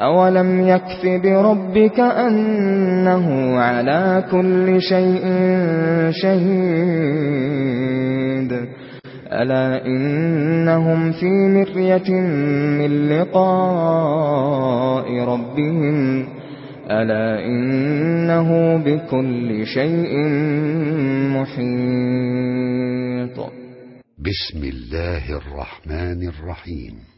أَوَلَمْ يَكْفِ بِرَبِّكَ أَنَّهُ عَلَى كُلِّ شَيْءٍ شَهِيدٌ أَلَا إِنَّهُمْ فِي مِرْيَةٍ مِّن لِّقَاءِ رَبِّهِمْ أَلَا إِنَّهُ بِكُلِّ شَيْءٍ مُحِيطٌ بِسْمِ اللَّهِ الرَّحْمَنِ الرَّحِيمِ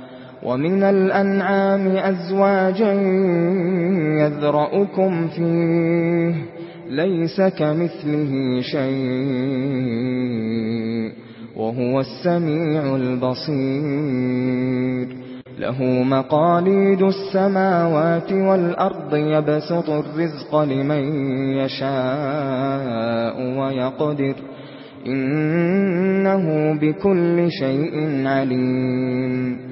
وَمِنَ الْأَنْعَامِ أَزْوَاجًا يَذْرَؤُكُمْ فِيهِ لَيْسَ كَمِثْلِهِ شَيْءٌ وَهُوَ السَّمِيعُ الْبَصِيرُ. لَهُ مَقَالِيدُ السَّمَاوَاتِ وَالْأَرْضِ يَبْسُطُ الرِّزْقَ لِمَن يَشَاءُ وَيَقْدِرُ إِنَّهُ بِكُلِّ شَيْءٍ عَلِيمٌ.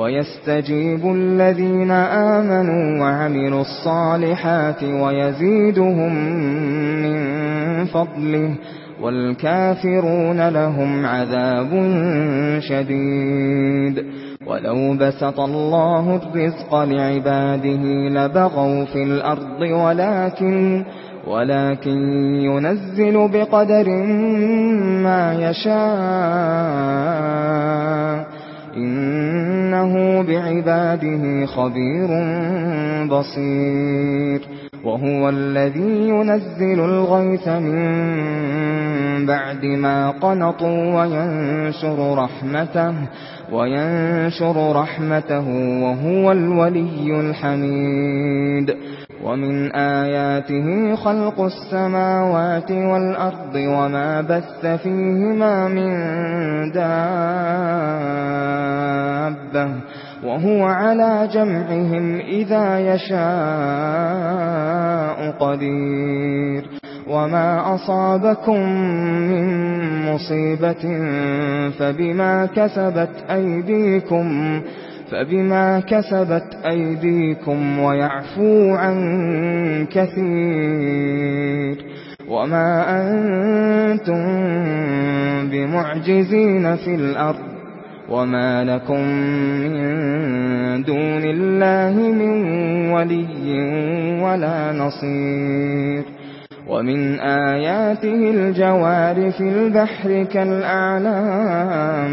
ويستجيب الذين آمنوا وعملوا الصالحات ويزيدهم من فضله والكافرون لهم عذاب شديد. ولو بسط الله الرزق لعباده لبغوا في الأرض ولكن ولكن ينزل بقدر ما يشاء. إنه بعباده خبير بصير وهو الذي ينزل الغيث من بعد ما قنطوا وينشر رحمته وينشر رحمته وهو الولي الحميد وَمِنْ آيَاتِهِ خَلْقُ السَّمَاوَاتِ وَالْأَرْضِ وَمَا بَثَّ فِيهِمَا مِنْ دَابَّةٍ وَهُوَ عَلَى جَمْعِهِمْ إِذَا يَشَاءُ قَدِيرٌ وَمَا أَصَابَكُم مِّن مُّصِيبَةٍ فَبِمَا كَسَبَتْ أَيْدِيكُمْ فَبِمَا كَسَبَتْ أَيْدِيكُمْ وَيَعْفُو عَن كَثِيرٍ وَمَا أَنتُم بِمُعْجِزِينَ فِي الْأَرْضِ وَمَا لَكُمْ مِن دُونِ اللَّهِ مِن وَلِيٍّ وَلَا نَصِيرٍ وَمِنْ آيَاتِهِ الْجَوَارِ فِي الْبَحْرِ كَالْأَعْلَامِ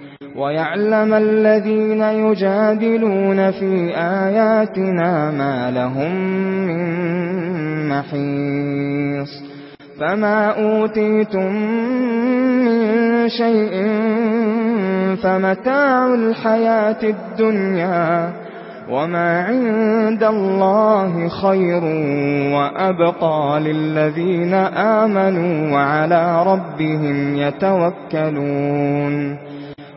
وَيَعْلَمَ الَّذِينَ يُجَادِلُونَ فِي آيَاتِنَا مَا لَهُم مِّن مَّحِيصٍ فَمَا أُوتِيتُم مِّن شَيْءٍ فَمَتَاعُ الْحَيَاةِ الدُّنْيَا وَمَا عِندَ اللَّهِ خَيْرٌ وَأَبْقَى لِلَّذِينَ آمَنُوا وَعَلَى رَبِّهِمْ يَتَوَكَّلُونَ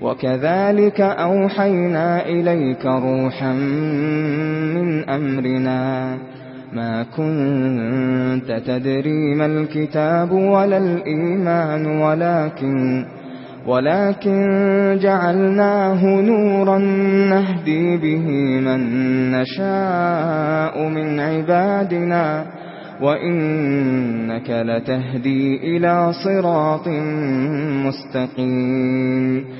وَكَذَلِكَ أَوْحَيْنَا إِلَيْكَ رُوحًا مِنْ أَمْرِنَا مَا كُنْتَ تَدْرِي مَا الْكِتَابُ وَلَا الْإِيمَانُ وَلَكِنْ وَلَكِنْ جَعَلْنَاهُ نُورًا نَهْدِي بِهِ مَن نَّشَاءُ مِنْ عِبَادِنَا وَإِنَّكَ لَتَهْدِي إِلَى صِرَاطٍ مُسْتَقِيمٍ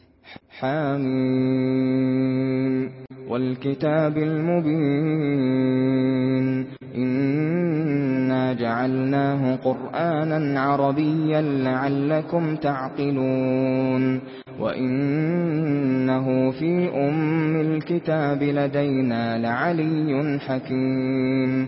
حامين والكتاب المبين. إنا جعلناه قرآنا عربيا لعلكم تعقلون. وَإِنَّهُ فِي أُمِّ الْكِتَابِ لَدَيْنَا لَعَلِيٌّ حَكِيمٌ.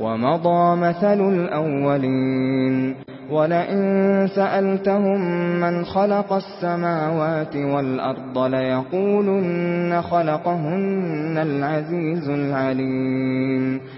وَمَضَى مَثَلُ الْأَوَّلِينَ. وَلَئِن سَأَلْتَهُمْ مَنْ خَلَقَ السَّمَاوَاتِ وَالْأَرْضَ لَيَقُولُنَّ خَلَقَهُنَّ الْعَزِيزُ الْعَلِيمُ.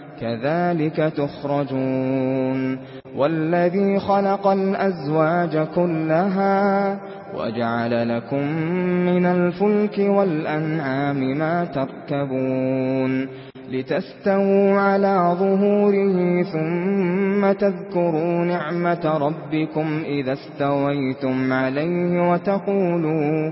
كَذَلِكَ تُخْرَجُونَ وَالَّذِي خَلَقَ الْأَزْوَاجَ كُلَّهَا وَجَعَلَ لَكُم مِّنَ الْفُلْكِ وَالْأَنْعَامِ مَا تَرْكَبُونَ لِتَسْتَوُوا عَلَى ظُهُورِهِ ثُمَّ تَذْكُرُوا نِعْمَةَ رَبِّكُمْ إِذَا اسْتَوَيْتُمْ عَلَيْهِ وَتَقُولُوا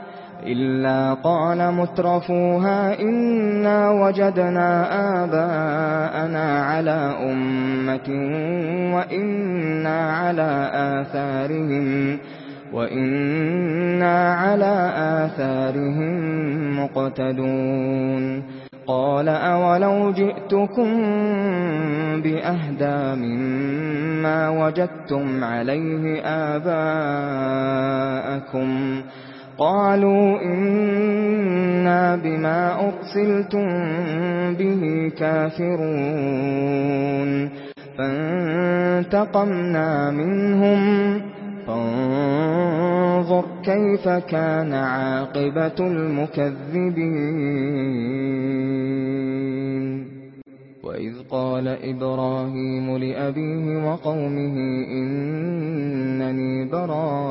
إلا قال مترفوها إنا وجدنا آباءنا على أمة وإنا على آثارهم وإنا على آثارهم مقتدون قال أولو جئتكم بأهدا مما وجدتم عليه آباءكم وإنا قالوا إنا بما أرسلتم به كافرون. فانتقمنا منهم. فانظر كيف كان عاقبة المكذبين. وَإِذْ قَالَ إِبْرَاهِيمُ لِأَبِيهِ وَقَوْمِهِ إِنَّنِي بَرَاءٌ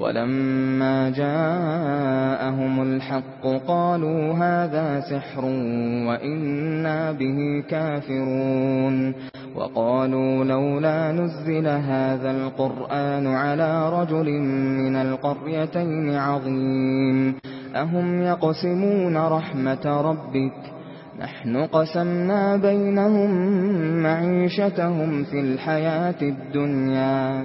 وَلَمَّا جَاءَهُمُ الْحَقُّ قَالُوا هَذَا سِحْرٌ وَإِنَّا بِهِ كَافِرُونَ وَقَالُوا لَوْلَا نُزِّلَ هَذَا الْقُرْآنُ عَلَى رَجُلٍ مِنَ الْقَرْيَتَيْنِ عَظِيمٍ أَهُمْ يَقْسِمُونَ رَحْمَةَ رَبِّكَ نَحْنُ قَسَمْنَا بَيْنَهُم مَّعِيشَتَهُمْ فِي الْحَيَاةِ الدُّنْيَا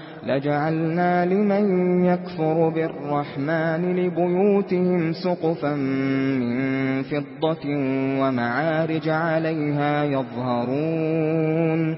لَجَعَلْنَا لِمَن يَكْفُرُ بِالرَّحْمَنِ لِبُيُوتِهِمْ سُقُفًا مِّن فِضَّةٍ وَمَعَارِجَ عَلَيْهَا يَظْهَرُونَ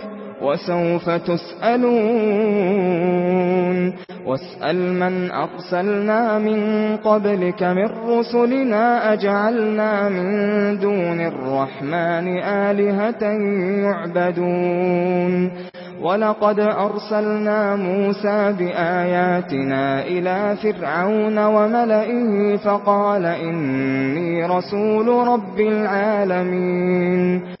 وسوف تسألون. واسأل من أرسلنا من قبلك من رسلنا أجعلنا من دون الرحمن آلهة يعبدون. وَلَقَدْ أَرْسَلْنَا مُوسَى بِآيَاتِنَا إِلَى فِرْعَوْنَ وَمَلَئِهِ فَقَالَ إِنِّي رَسُولُ رَبِّ الْعَالَمِينَ.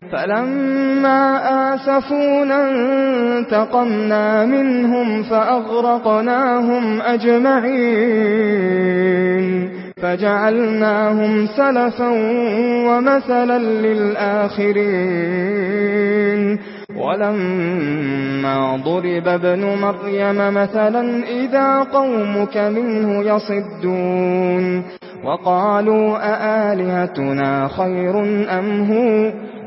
فَلَمَّا آسَفُونَا انتَقَمْنَا مِنْهُمْ فَأَغْرَقْنَاهُمْ أَجْمَعِينَ فَجَعَلْنَاهُمْ سَلَفًا وَمَثَلًا لِلْآخِرِينَ وَلَمَّا ضُرِبَ ابْنُ مَرْيَمَ مَثَلًا إِذَا قَوْمُكَ مِنْهُ يَصِدُّونَ وَقَالُوا أَآلِهَتُنَا خَيْرٌ أَمْ هُوَ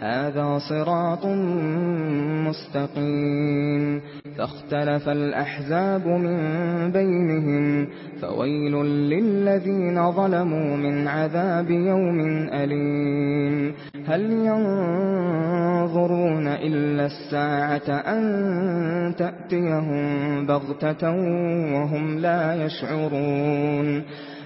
هذا صراط مستقيم. فاختلف الأحزاب من بينهم فويل للذين ظلموا من عذاب يوم أليم. هل ينظرون إلا الساعة أن تأتيهم بغتة وهم لا يشعرون.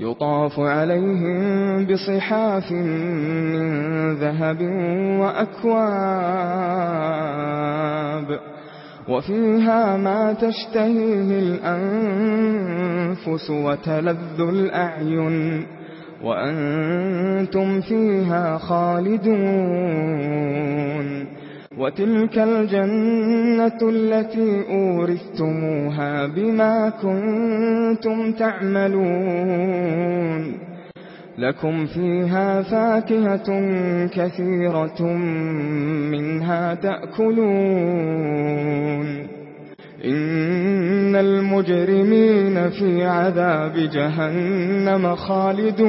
يطاف عليهم بصحاف من ذهب وأكواب وفيها ما تشتهيه الأنفس وتلذ الأعين وأنتم فيها خالدون وَتِلْكَ الْجَنَّةُ الَّتِي أُورِثْتُمُوهَا بِمَا كُنتُمْ تَعْمَلُونَ. لَكُمْ فِيهَا فَاكِهَةٌ كَثِيرَةٌ مِنْهَا تَأْكُلُونَ. إِنَّ الْمُجْرِمِينَ فِي عَذَابِ جَهَنَّمَ خَالِدُونَ.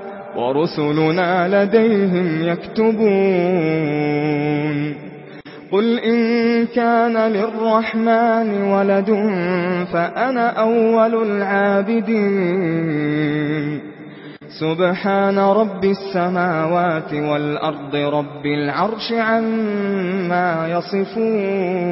وَرُسُلُنَا لَدَيْهِمْ يَكْتُبُونَ. قل إن كان للرحمن ولد فأنا أول العابدين. سبحان رب السماوات والأرض رب العرش عما يصفون.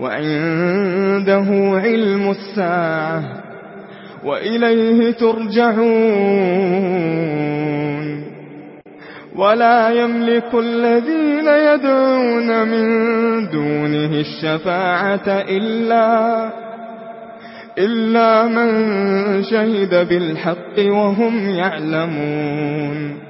وعنده علم الساعة وإليه ترجعون ولا يملك الذين يدعون من دونه الشفاعة إلا إلا من شهد بالحق وهم يعلمون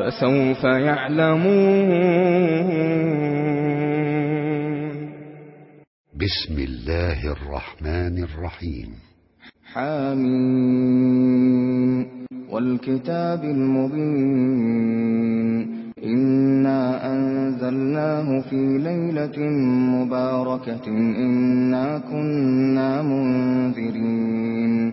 فسوف يعلمون. بسم الله الرحمن الرحيم. حامين والكتاب المبين. إنا أنزلناه في ليلة مباركة. إنا كنا منذرين.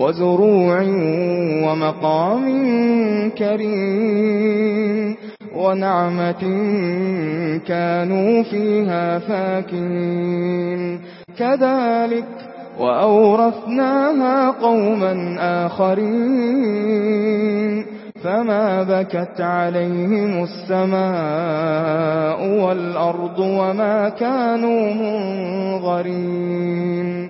وزروع ومقام كريم ونعمة كانوا فيها فاكين كذلك وأورثناها قوما آخرين. فما بكت عليهم السماء والأرض وما كانوا منظرين.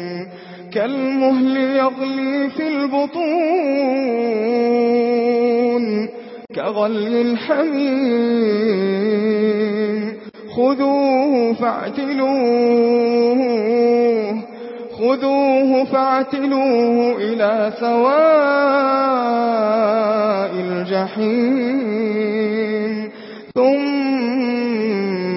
كالمهل يغلي في البطون كغلي الحميم. خذوه فاعتلوه. خذوه فاعتلوه إلى سواء الجحيم. ثم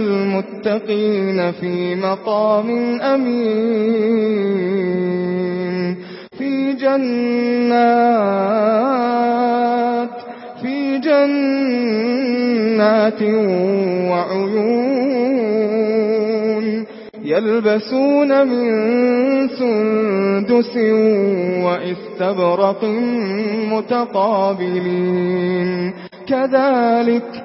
الْمُتَّقِينَ فِي مَقَامٍ أَمِينٍ. فِي جَنَّاتٍ فِي جَنَّاتٍ وَعُيُونٍ. يَلْبَسُونَ مِن سُندُسٍ وَإِسْتَبْرَقٍ مُتَقَابِلِينَ. كَذَلِكَ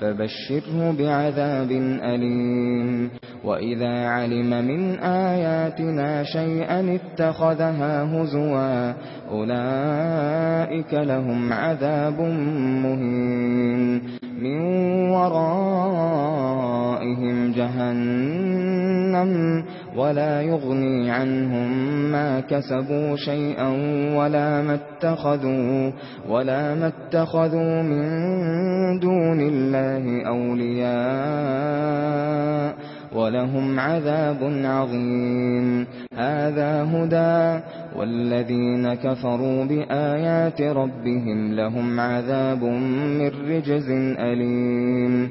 فبشره بعذاب أليم. وإذا علم من آياتنا شيئا اتخذها هزوا أولئك لهم عذاب مهين. من ورائهم جهنم ولا يغني عنهم ما كسبوا شيئا ولا ما اتخذوا ولا ما اتخذوا من دون الله أولياء ولهم عذاب عظيم. هذا هدى والذين كفروا بآيات ربهم لهم عذاب من رجز أليم.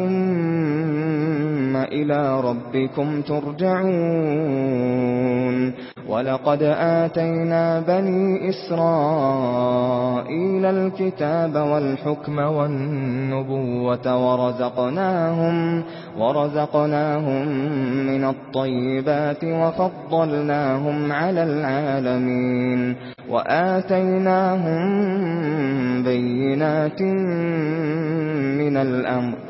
ثُمَّ إِلَى رَبِّكُمْ تُرْجَعُونَ. وَلَقَدْ آتَيْنَا بَنِي إِسْرَائِيلَ الْكِتَابَ وَالْحُكْمَ وَالنُّبُوَّةَ وَرَزَقْنَاهُمْ وَرَزَقْنَاهُمْ مِنَ الطَّيِّبَاتِ وَفَضَّلْنَاهُمْ عَلَى الْعَالَمِينَ. وَآتَيْنَاهُمْ بَيِّنَاتٍ مِنَ الْأَمْرِ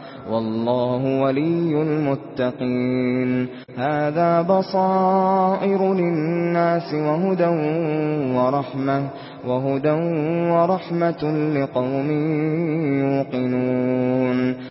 والله ولي المتقين. هذا بصائر للناس وهدى ورحمة وهدى ورحمة لقوم يوقنون.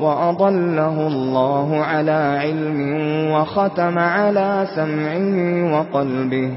وأضله الله على علم وختم على سمعه وقلبه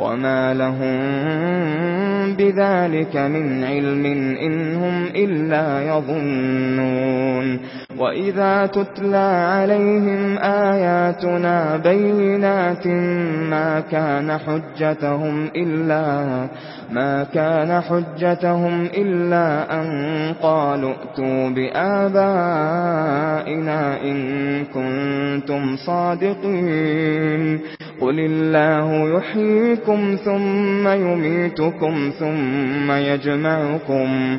وما لهم بذلك من علم إن هم إلا يظنون وَإِذَا تُتْلَى عَلَيْهِمْ آيَاتُنَا بَيِّنَاتٍ مَا كَانَ حُجَّتُهُمْ إِلَّا مَا كَانَ حُجَّتُهُمْ إِلَّا أَن قَالُوا ائْتُوا بِآبَائِنَا إِن كُنتُمْ صَادِقِينَ قُلِ اللَّهُ يُحْيِيكُمْ ثُمَّ يُمِيتُكُمْ ثُمَّ يَجْمَعُكُمْ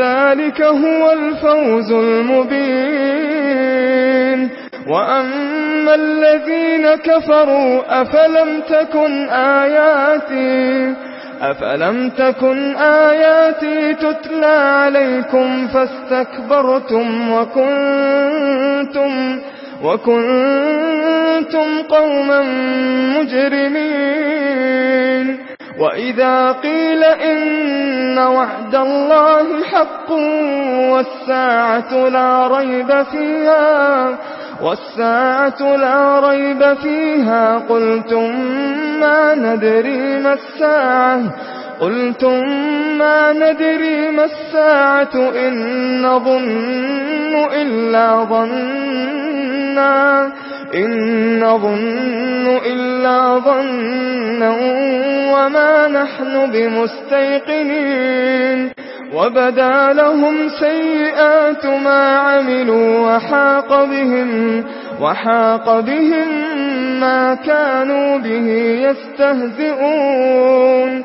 ذلك هو الفوز المبين. وأما الذين كفروا أفلم تكن آياتي أفلم تكن آياتي تتلى عليكم فاستكبرتم وكنتم وكنتم قوما مجرمين. وَإِذَا قِيلَ إِنَّ وَعْدَ اللَّهِ حَقٌّ وَالسَّاعَةُ لَا رَيْبَ فِيهَا وَالسَّاعَةُ لَا رَيْبَ فِيهَا قُلْتُمْ مَا نَدْرِي مَا السَّاعَةُ قُلْتُمْ مَا نَدْرِي مَا السَّاعَةُ إِن نَّظُنُّ إِلَّا ظَنًّا إن ظن إلا ظنا وما نحن بمستيقنين وبدا لهم سيئات ما عملوا وحاق بهم وحاق بهم ما كانوا به يستهزئون